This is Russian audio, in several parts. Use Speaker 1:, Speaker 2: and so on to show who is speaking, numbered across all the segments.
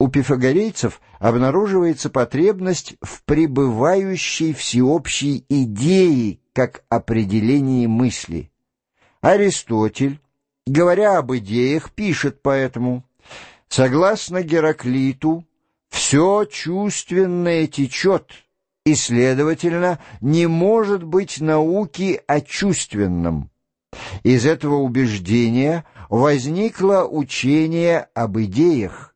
Speaker 1: У пифагорейцев обнаруживается потребность в пребывающей всеобщей идее как определении мысли. Аристотель, говоря об идеях, пишет поэтому, согласно Гераклиту, все чувственное течет, и, следовательно, не может быть науки о чувственном. Из этого убеждения возникло учение об идеях.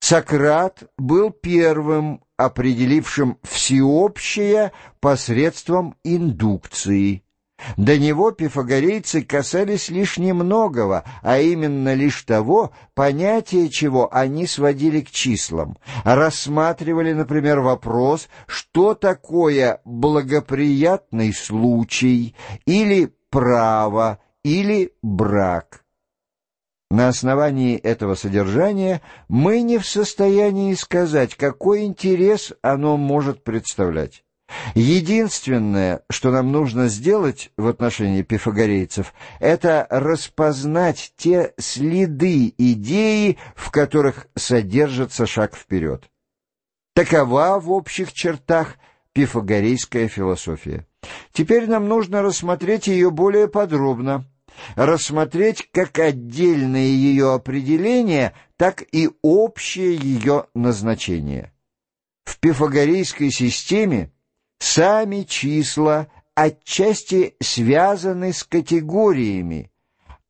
Speaker 1: Сократ был первым, определившим всеобщее посредством индукции. До него пифагорейцы касались лишь немногого, а именно лишь того, понятие чего они сводили к числам. Рассматривали, например, вопрос, что такое благоприятный случай или право или брак. На основании этого содержания мы не в состоянии сказать, какой интерес оно может представлять. Единственное, что нам нужно сделать в отношении пифагорейцев, это распознать те следы идеи, в которых содержится шаг вперед. Такова в общих чертах пифагорейская философия. Теперь нам нужно рассмотреть ее более подробно, рассмотреть как отдельное ее определение, так и общее ее назначение. В пифагорейской системе сами числа отчасти связаны с категориями,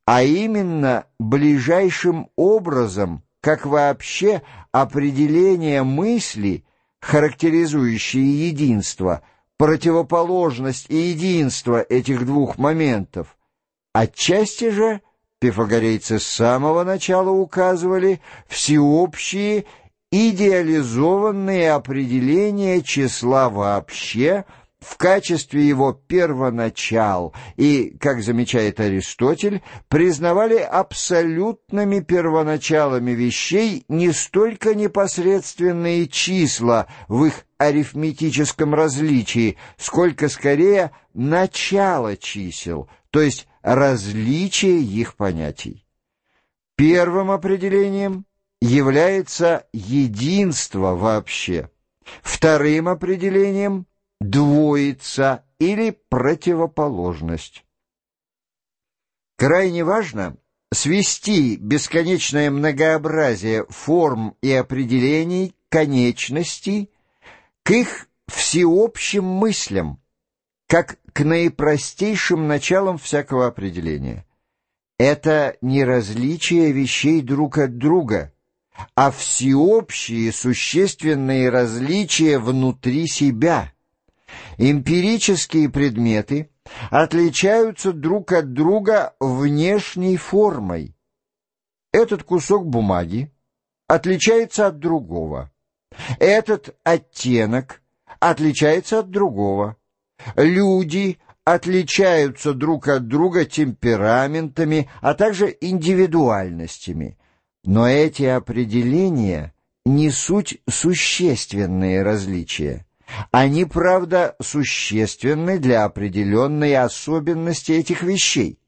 Speaker 1: а именно ближайшим образом, как вообще определение мысли, характеризующие единство, противоположность и единство этих двух моментов. Отчасти же пифагорейцы с самого начала указывали всеобщие идеализованные определения числа вообще в качестве его первоначал и, как замечает Аристотель, признавали абсолютными первоначалами вещей не столько непосредственные числа в их арифметическом различии, сколько скорее начало чисел, то есть различие их понятий. Первым определением является единство вообще, вторым определением — двоица или противоположность. Крайне важно свести бесконечное многообразие форм и определений конечностей к их всеобщим мыслям, как к наипростейшим началам всякого определения. Это не различие вещей друг от друга, а всеобщие существенные различия внутри себя. Эмпирические предметы отличаются друг от друга внешней формой. Этот кусок бумаги отличается от другого. Этот оттенок отличается от другого. Люди отличаются друг от друга темпераментами, а также индивидуальностями. Но эти определения не суть существенные различия. Они, правда, существенны для определенной особенности этих вещей.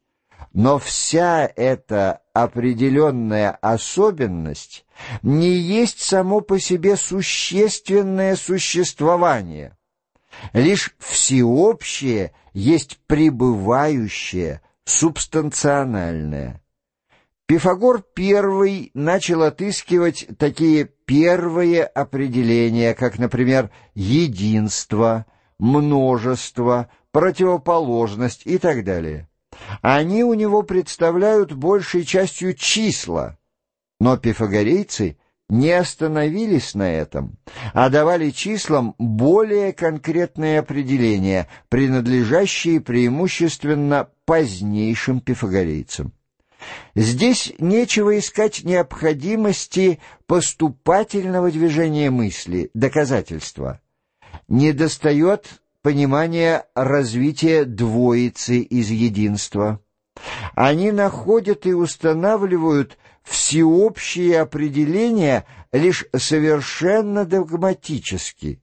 Speaker 1: Но вся эта определенная особенность не есть само по себе существенное существование. Лишь всеобщее есть пребывающее, субстанциональное. Пифагор первый начал отыскивать такие первые определения, как, например, единство, множество, противоположность и так далее. Они у него представляют большей частью числа, но пифагорейцы не остановились на этом, а давали числам более конкретные определения, принадлежащие преимущественно позднейшим пифагорейцам. Здесь нечего искать необходимости поступательного движения мысли, доказательства. Недостает понимания развития двоицы из единства. Они находят и устанавливают всеобщие определения лишь совершенно догматически.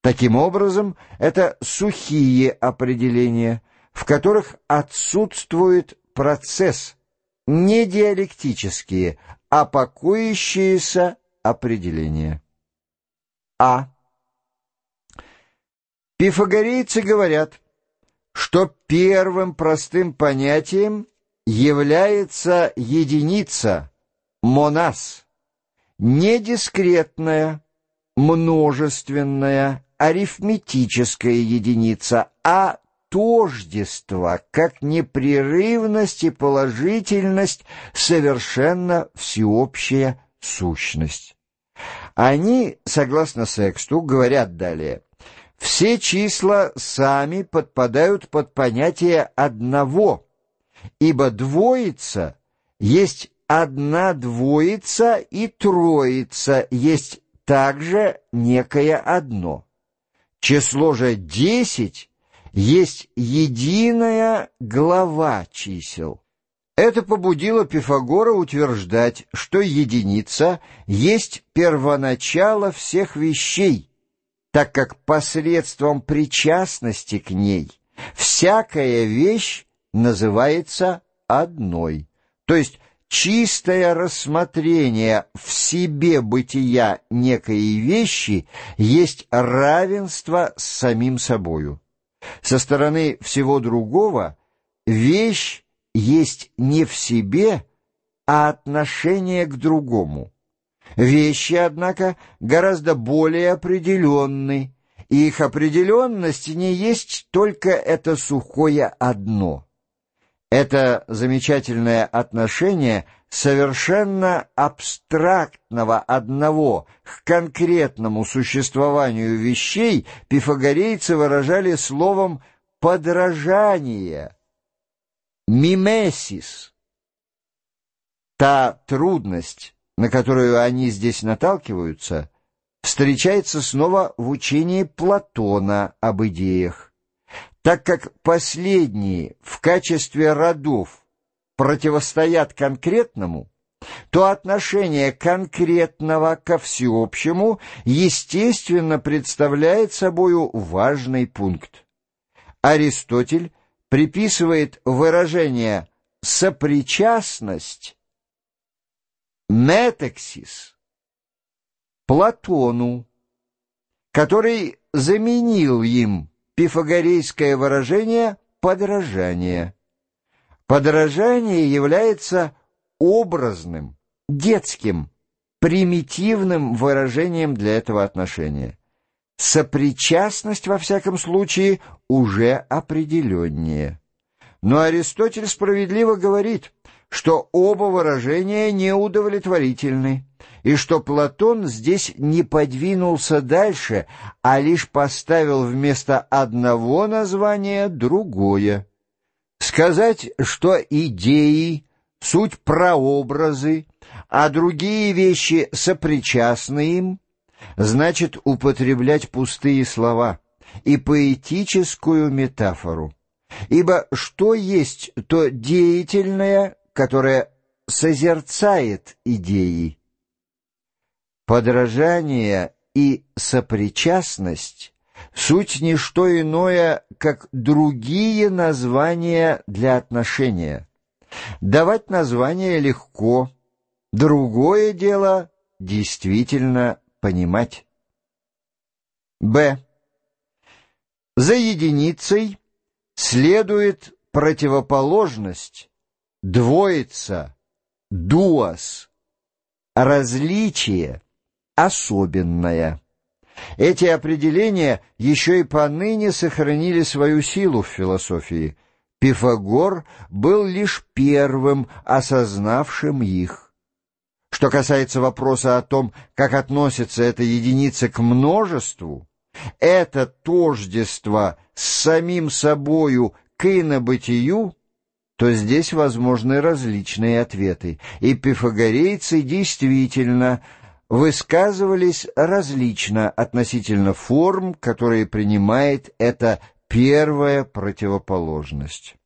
Speaker 1: Таким образом, это сухие определения, в которых отсутствует процесс, не диалектические, а покоящиеся определение. А. Пифагорейцы говорят, что первым простым понятием является единица, монас, не дискретная, множественная, арифметическая единица, а тождество, как непрерывность и положительность, совершенно всеобщая сущность. Они, согласно Сексту, говорят далее, все числа сами подпадают под понятие одного, ибо двоица есть одна двоица и троица есть также некое одно. Число же десять есть единая глава чисел. Это побудило Пифагора утверждать, что единица есть первоначало всех вещей, так как посредством причастности к ней всякая вещь называется одной, то есть чистое рассмотрение в себе бытия некой вещи есть равенство с самим собою. Со стороны всего другого вещь есть не в себе, а отношение к другому. Вещи, однако, гораздо более определенны, и их определенность не есть только это сухое одно. Это замечательное отношение совершенно абстрактного одного к конкретному существованию вещей пифагорейцы выражали словом «подражание», «мимесис». Та трудность, на которую они здесь наталкиваются, встречается снова в учении Платона об идеях. Так как последние в качестве родов противостоят конкретному, то отношение конкретного ко всеобщему естественно представляет собою важный пункт. Аристотель приписывает выражение «сопричастность» метаксис Платону, который заменил им пифагорейское выражение «подражание». Подражание является образным, детским, примитивным выражением для этого отношения. Сопричастность, во всяком случае, уже определеннее. Но Аристотель справедливо говорит, что оба выражения неудовлетворительны, и что Платон здесь не подвинулся дальше, а лишь поставил вместо одного названия другое. Сказать, что идеи — суть прообразы, а другие вещи сопричастны им, значит употреблять пустые слова и поэтическую метафору. Ибо что есть то деятельное, которое созерцает идеи? Подражание и сопричастность суть не что иное, как другие названия для отношения. Давать название легко, другое дело действительно понимать. Б. За единицей следует противоположность, двоица, дуас, различие, особенное. Эти определения еще и поныне сохранили свою силу в философии. Пифагор был лишь первым осознавшим их. Что касается вопроса о том, как относится эта единица к множеству, это тождество с самим собою к инобытию, то здесь возможны различные ответы, и пифагорейцы действительно – высказывались различно относительно форм, которые принимает эта первая противоположность.